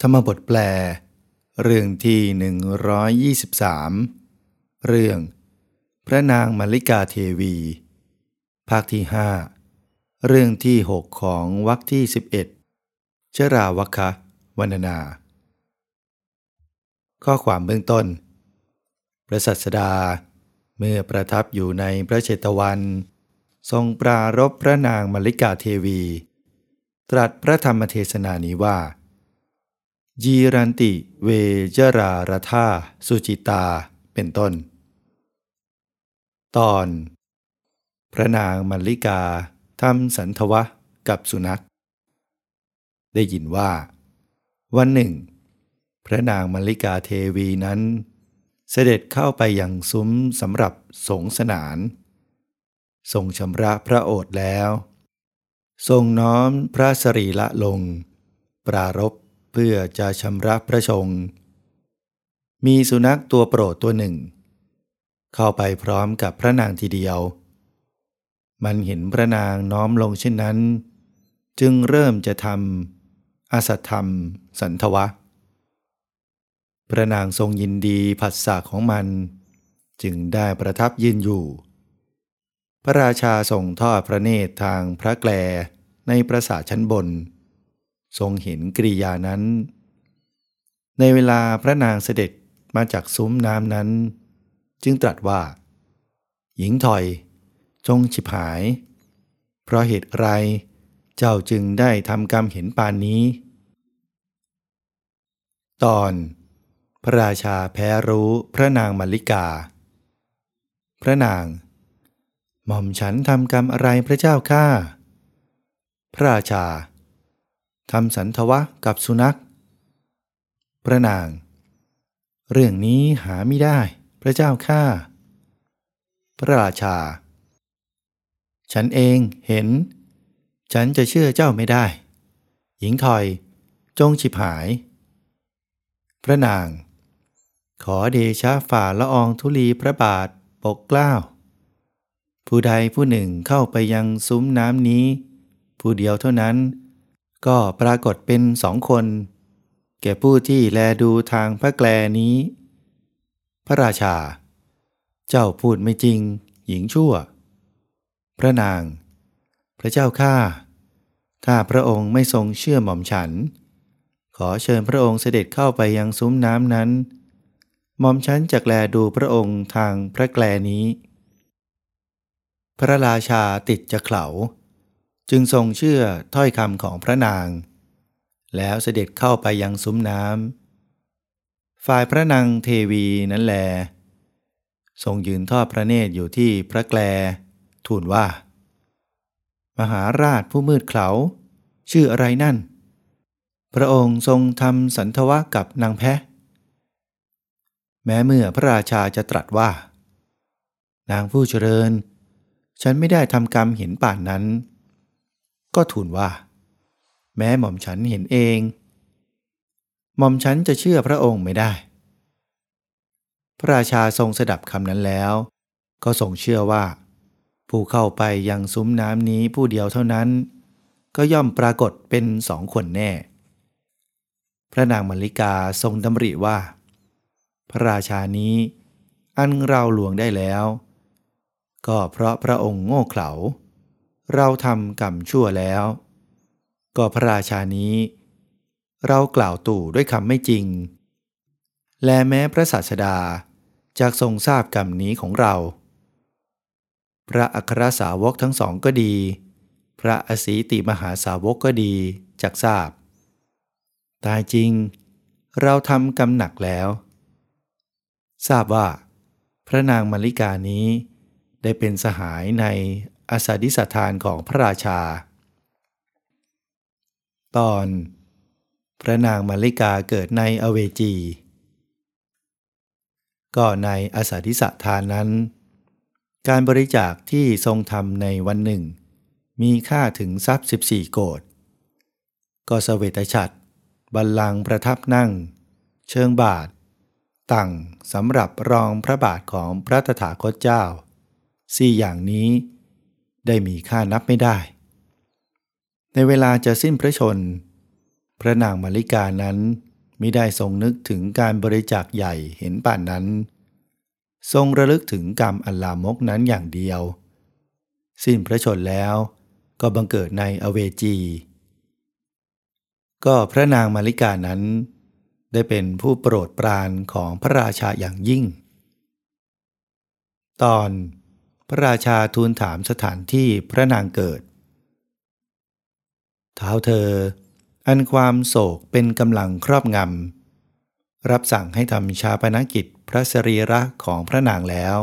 ธรรมบทแปล เรื่องที่ 123 เรื่อง พระนางมัลลิกาเทวี ภาคที่ 5 เรื่องที่ 6 ของวรรคที่ 11 ชราวัคะวันนา ข้อความเบื้องต้น พระสัสดา เมื่อประทับอยู่ในพระเชตวัน ทรงปรารบพระนางมัลลิกาเทวี ตรัสพระธรรมเทศนานี้ว่า ยีรันติเวจรารธาสุจิตาเป็นต้น ตอน พระนางมัลลิกาทำสันทวะกับสุนัข ได้ยินว่า วันหนึ่ง พระนางมัลลิกาเทวีนั้น เสด็จเข้าไปยังซุ้มสำหรับสงสนานทรงชำระพระโอษฐ์แล้ว ทรงน้อมพระสรีละลง ปรารบ พื่อจะชำระพระชง มีสุนัขตัวโปรดตัวหนึ่ง เข้าไปพร้อมกับพระนางทีเดียว มันเห็นพระนางน้อมลงเช่นนั้น จึงเริ่มจะทำอสัตธรรม สันทวะ พระนางทรงยินดีผัสสะของมัน จึงได้ประทับยืนอยู่ พระราชาทรงทอดพระเนตรทางพระแกลในปราสาทชั้นบน ทรงเห็นกริยานั้น ในเวลาพระนางเสด็จมาจากซุ้มน้ำนั้น จึงตรัสว่า หญิงถอย จงฉิบหาย เพราะเหตุไร เจ้าจึงได้ทำกรรมเห็นปานนี้ ตอน พระราชาแพ้รู้พระนางมัลลิกา พระนาง หม่อมฉันทำกรรมอะไรพระเจ้าข้าพระราชา ทำสันทวะกับสุนัข พระนาง เรื่องนี้หาไม่ได้ พระเจ้าข้า พระราชา ฉันเองเห็น ฉันจะเชื่อเจ้าไม่ได้ หญิงถอย จงฉิบหาย พระนาง ขอเดชะฝ่าละอองธุลีพระบาทปกเกล้าผู้ใดผู้หนึ่งเข้าไปยังซุ้มน้ำนี้ ผู้เดียวเท่านั้น ก็ปรากฏเป็นสองคน แก่ผู้ที่แลดูทางพระแกลนี้ พระราชา เจ้าพูดไม่จริง หญิงชั่ว พระนาง พระเจ้าข้าถ้าพระองค์ไม่ทรงเชื่อหม่อมฉัน ขอเชิญพระองค์เสด็จเข้าไปยังซุ้มน้ำนั้น หม่อมฉันจะแลดูพระองค์ทางพระแกลนี้ พระราชาติดจะเข่า จึงทรงเชื่อถ้อยคำของพระนาง แล้วเสด็จเข้าไปยังซุ้มน้ำฝ่ายพระนางเทวีนั้นแล ทรงยืนทอดพระเนตรอยู่ที่พระแกลทูลว่า มหาราชผู้มืดเขาชื่ออะไรนั่น พระองค์ทรงทำสันทวะกับนางแพะ แม้เมื่อพระราชาจะตรัสว่า นางผู้เจริญ ฉันไม่ได้ทำกรรมเห็นป่านนั้น ก็ทูลว่า แม้หม่อมฉันเห็นเอง หม่อมฉันจะเชื่อพระองค์ไม่ได้ พระราชาทรงสดับคำนั้นแล้ว ก็ทรงเชื่อว่า ผู้เข้าไปยังซุ้มน้ำนี้ผู้เดียวเท่านั้น ก็ย่อมปรากฏเป็นสองคนแน่ พระนางมลลิกาทรงดำริว่า พระราชานี้อันเราหลวงได้แล้ว ก็เพราะพระองค์โง่เขลา เราทำกรรมชั่วแล้ว ก็พระราชานี้ เรากล่าวตู่ด้วยคำไม่จริง และแม้พระศาสดาจากทรงทราบกรรมนี้ของเรา พระอัครสาวกทั้งสองก็ดี พระอสีติมหาสาวกก็ดีจากทราบ ตายจริง เราทำกรรมหนักแล้ว ทราบว่า พระนางมาริกานี้ได้เป็นสหายใน อาสาดิสถานของพระราชา ตอน พระนางมาริกาเกิดในอเวจี ก็ในอาสาดิสถานนั้น การบริจาคที่ทรงทำในวันหนึ่ง มีค่าถึงทรัพย์ 14 โกดก็สเวตฉัตรบัลลังประทับนั่ง เชิงบาทตั้งสำหรับรองพระบาทของพระตถาคตเจ้าสี่อย่างนี้ ได้มีค่านับไม่ได้ ในเวลาจะสิ้นพระชน พระนางมาริกานั้นมิได้ทรงนึกถึงการบริจาคใหญ่เห็นป่านนั้น ทรงระลึกถึงกรรมอัลลามกนั้นอย่างเดียว สิ้นพระชนแล้วก็บังเกิดในอเวจี ก็พระนางมาริกานั้น ได้เป็นผู้โปรดปรานของพระราชาอย่างยิ่ง ตอน พระราชาทูลถามสถานที่พระนางเกิด เท้าเธอ อันความโศกเป็นกำลังครอบงำ รับสั่งให้ทำชาปนกิจพระสรีระของพระนางแล้ว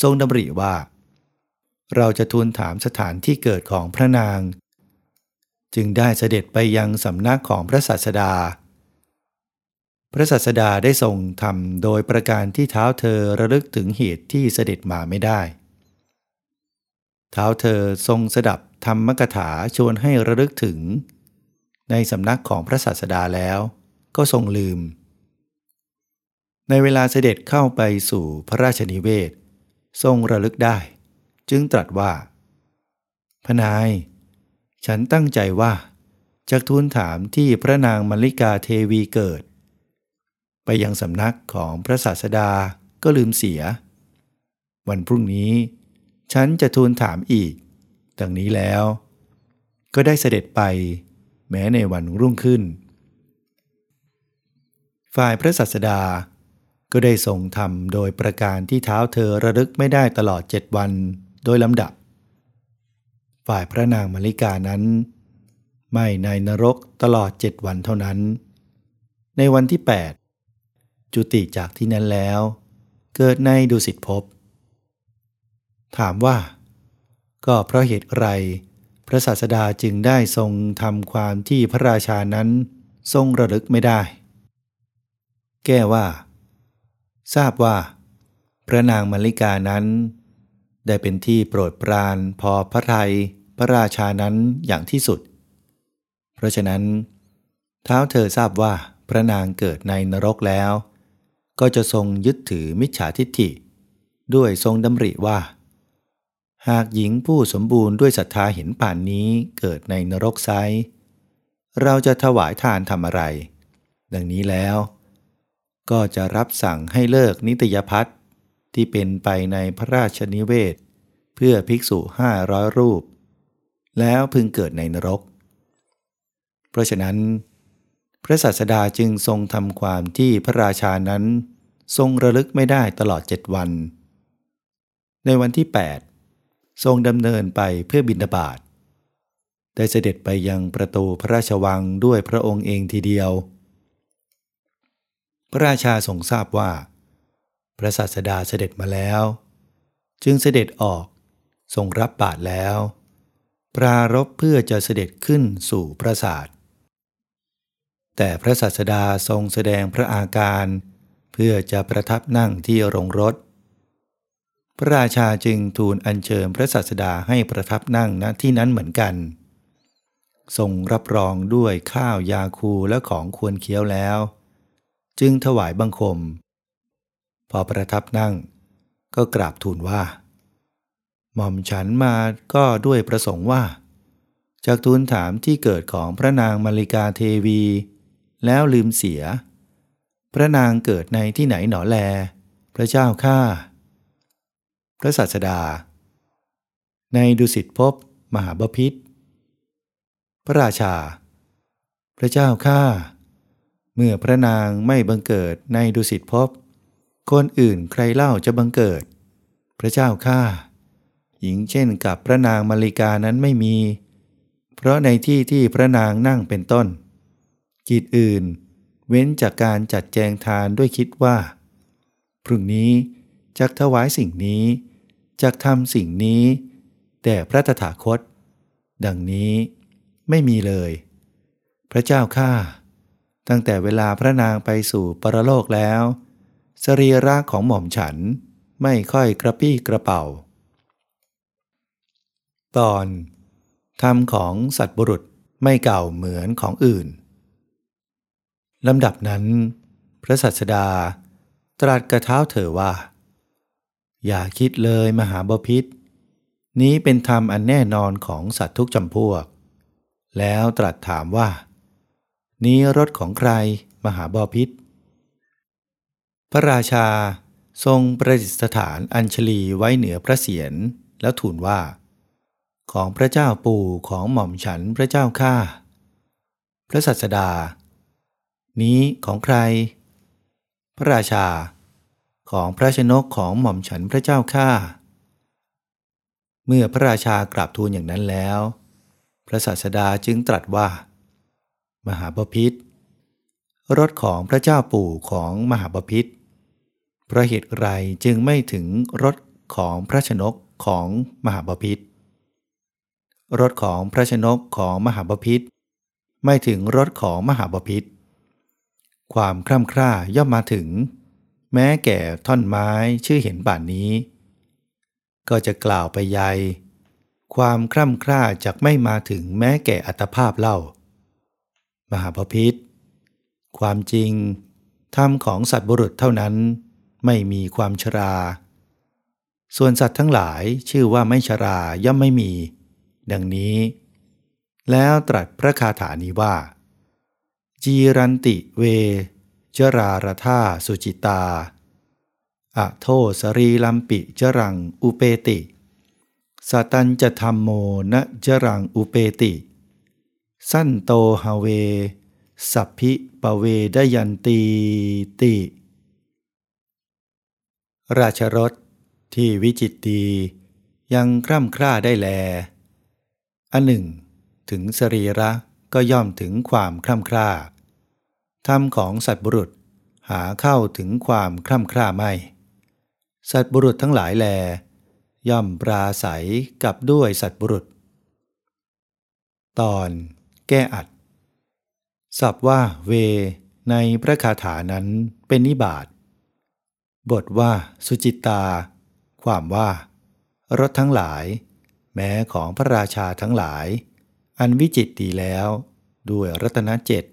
ทรงดำริว่า เราจะทูลถามสถานที่เกิดของพระนาง จึงได้เสด็จไปยังสำนักของพระศาสดา พระศาสดาได้ทรงทำโดยประการที่เท้าเธอระลึกถึงเหตุที่เสด็จมาไม่ได้ เท้าเธอทรงสดับธรรมกถาชวนให้ระลึกถึง ในสำนักของพระศาสดาแล้วก็ทรงลืม ในเวลาเสด็จเข้าไปสู่พระราชนิเวศ ทรงระลึกได้ จึงตรัสว่า พนาย ฉันตั้งใจว่าจะทูลถามที่พระนางมลิกาเทวีเกิด ไปยังสำนักของพระศาสดาก็ลืมเสีย วันพรุ่งนี้ ฉันจะทูลถามอีก ดังนี้แล้ว ก็ได้เสด็จไป แม้ในวันรุ่งขึ้น ฝ่ายพระสัสดา ก็ได้ทรงทำโดยประการที่เท้าเธอระลึกไม่ได้ตลอดเจ็ดวันโดยลำดับ ฝ่ายพระนางมลิกานั้น ไม่ในนรกตลอดเจ็ดวันเท่านั้น ในวันที่ 8 จุติจากที่นั้นแล้ว เกิดในดุสิตภพ ถามว่า ก็เพราะเหตุไร พระศาสดาจึงได้ทรงทำความที่พระราชานั้นทรงระลึกไม่ได้ แก้ว่า ทราบว่า พระนางมาริกานั้น ได้เป็นที่โปรดปรานพอพระไทยพระราชานั้นอย่างที่สุด เพราะฉะนั้น เท้าเธอทราบว่าพระนางเกิดในนรกแล้ว ก็จะทรงยึดถือมิจฉาทิฏฐิ ด้วยทรงดำริว่า หากหญิงผู้สมบูรณ์ด้วยศรัทธาเห็นป่านนี้เกิดในนรกไซเราจะถวายทานทำอะไร ดังนี้แล้ว ก็จะรับสั่งให้เลิกนิตยพัฒน์ที่เป็นไปในพระราชนิเวศ เพื่อภิกษุห้าร้อยรูป แล้วพึงเกิดในนรก เพราะฉะนั้น พระศาสดาจึงทรงทำความที่พระราชานั้น ทรงระลึกไม่ได้ตลอดเจ็ดวัน ในวันที่ 8 ทรงดำเนินไปเพื่อบินบาตได้เสด็จไปยังประตูพระราชวังด้วยพระองค์เองทีเดียว พระราชาทรงทราบว่า พระศาสดาเสด็จมาแล้ว จึงเสด็จออกทรงรับบาตรแล้ว ปรารบเพื่อจะเสด็จขึ้นสู่พระศาส แต่พระศาสดาทรงแสดงพระอาการ เพื่อจะประทับนั่งที่โรงรถ พระราชาจึงทูลอัญเชิญพระศาสดาให้ประทับนั่งณที่นั้นเหมือนกัน ทรงรับรองด้วยข้าวยาคูและของควรเคี้ยวแล้ว จึงถวายบังคม พอประทับนั่ง ก็กราบทูลว่า หม่อมฉันมาก็ด้วยประสงค์ว่าจากทูลถามที่เกิดของพระนางมาริกาเทวี แล้วลืมเสีย พระนางเกิดในที่ไหนหนอแล พระเจ้าข้าพระศาสดา ในดุสิตพบมหาบพิษพระราชา พระเจ้าข้าเมื่อพระนางไม่บังเกิดในดุสิตพบ คนอื่นใครเล่าจะบังเกิด พระเจ้าข้าหญิงเช่นกับพระนางมาริกานั้นไม่มี เพราะในที่ที่พระนางนั่งเป็นต้น กิจอื่น เว้นจากการจัดแจงทานด้วยคิดว่า พรุ่งนี้จักถวายสิ่งนี้จักทำสิ่งนี้ แต่พระตถาคต ดังนี้ไม่มีเลย พระเจ้าข้าตั้งแต่เวลาพระนางไปสู่ปรโลกแล้ว สรีระของหม่อมฉันไม่ค่อยกระปี้กระเป๋า ตอนธรรมของสัตว์บุรุษไม่เก่าเหมือนของอื่น ลำดับนั้น พระสัสดาตรัสกระเท้าเธอว่า อย่าคิดเลยมหาบพิษ นี้เป็นธรรมอันแน่นอนของสัตว์ทุกจำพวก แล้วตรัสถามว่า นี้รถของใครมหาบพิษ พระราชาทรงประดิษฐานอัญชลีไว้เหนือพระเศียรแล้วทูลว่า ของพระเจ้าปู่ของหม่อมฉันพระเจ้าข้าพระสัสดา นี้ของใคร พระราชา ของพระชนกของหม่อมฉันพระเจ้าข้าเมื่อพระราชากราบทูลอย่างนั้นแล้ว พระศาสดาจึงตรัสว่า มหาบพิษรถของพระเจ้าปู่ของมหาบพิษเพราะเหตุไรจึงไม่ถึงรถของพระชนกของมหาบพิษรถของพระชนกของมหาบพิษไม่ถึงรถของมหาบพิษ ความคร่ำคร่าย่อมมาถึง แม้แก่ท่อนไม้ชื่อเห็นป่านนี้ ก็จะกล่าวไปใยความคร่ำคร่าจะไม่มาถึงแม้แก่อัตภาพเล่า มหาพพิษความจริงธรรมของสัตว์บุรุษเท่านั้น ไม่มีความชรา ส่วนสัตว์ทั้งหลายชื่อว่าไม่ชราย่อมไม่มี ดังนี้ แล้วตรัสพระคาถานี้ว่า จีรันติเว จรารธาสุจิตาอะโทสรีลัมปิจรังอุเปติสตันจะธรรมโมนะจรังอุเปติ สั้นโตฮาเว สัพพิปเวดยันตีติ ราชรถที่วิจิตตียังคร่ำคร่าได้แล อันหนึ่ง ถึงสรีระก็ย่อมถึงความคร่ำคร่า ธรรมของสัตว์บุรุษหาเข้าถึงความคร่ำคร่าไม่ สัตบุรุษทั้งหลายแล ย่อมปราศัยกับด้วยสัตบุรุษ ตอนแก้อัดสับว่าเวในพระคาถานั้นเป็นนิบาตบทว่าสุจิตาความว่า รถทั้งหลาย แม้ของพระราชาทั้งหลาย อันวิจิตดีแล้ว ด้วยรัตนเจ็ด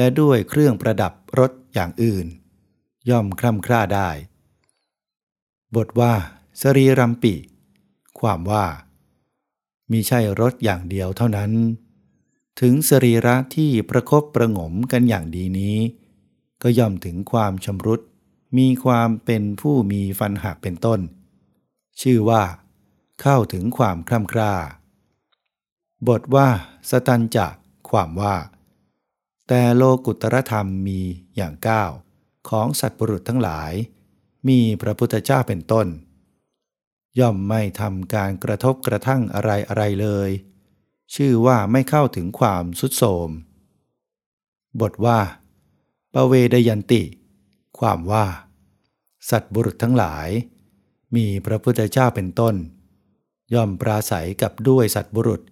และด้วยเครื่องประดับรถอย่างอื่น ย่อมคล่ำคร่าได้ บทว่า สรีรัมปิ ความว่า มีใช่รถอย่างเดียวเท่านั้น ถึงสรีระที่ประครบประงมกันอย่างดีนี้ ก็ย่อมถึงความชำรุด มีความเป็นผู้มีฟันหักเป็นต้น ชื่อว่า เข้าถึงความคล่ำคร่า บทว่า สตันจะ ความว่า แต่โลกุตรธรรมมีอย่างก้าของสัตว์ปรุษทั้งหลาย มีพระพุทธเจ้าเป็นต้น ย่อมไม่ทำการกระทบกระทั่งอะไรอะไรเลย ชื่อว่าไม่เข้าถึงความสุดโทมบทว่าปเวดยันติ ความว่า สัตว์บุรุษทั้งหลาย มีพระพุทธเจ้าเป็นต้น ย่อมปราศัยกับด้วยสัตว์บุรุษ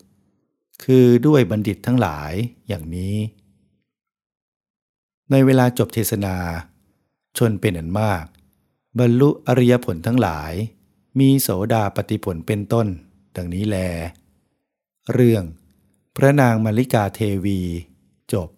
คือด้วยบัณฑิตทั้งหลายอย่างนี้ ในเวลาจบเทศนา ชนเป็นอันมาก บรรลุอริยผลทั้งหลาย มีโสดาปฏิผลเป็นต้น ดังนี้แล เรื่อง พระนางมาริกาเทวี จบ